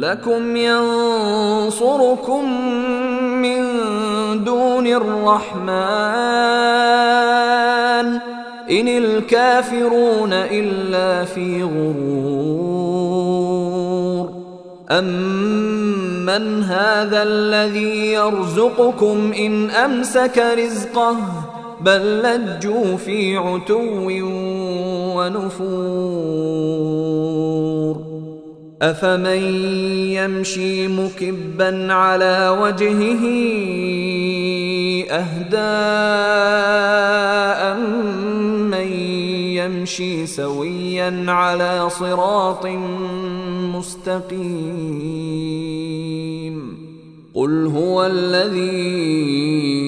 لكم ينصركم من دون الرحمن. إن الكافرون إلا في غرور. أمن هذا الذي يرزقكم إن أمسك رزقه بل لجوا في عتو ونفور. أفمن يمشي مكبا على وجهه أهداء من يمشي سويا على صراط مستقيم قل هو الذي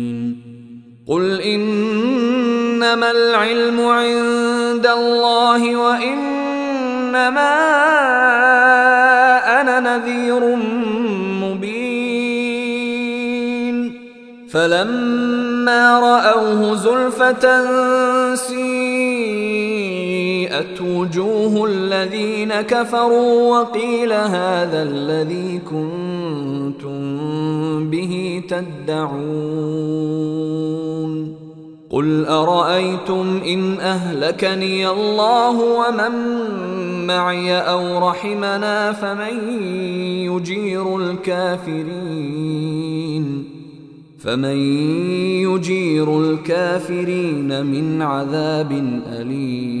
قل انما العلم عند الله وانما أنا نذير مبين فلما راوه زلفه سيئت وجوه الذين كفروا وقيل هذا الذي كنتم به تدعون قل أرأيتم إن أهلكني الله ومن معي أو رحمنا فمن يجير الكافرين فمن يجير الكافرين من عذاب أليم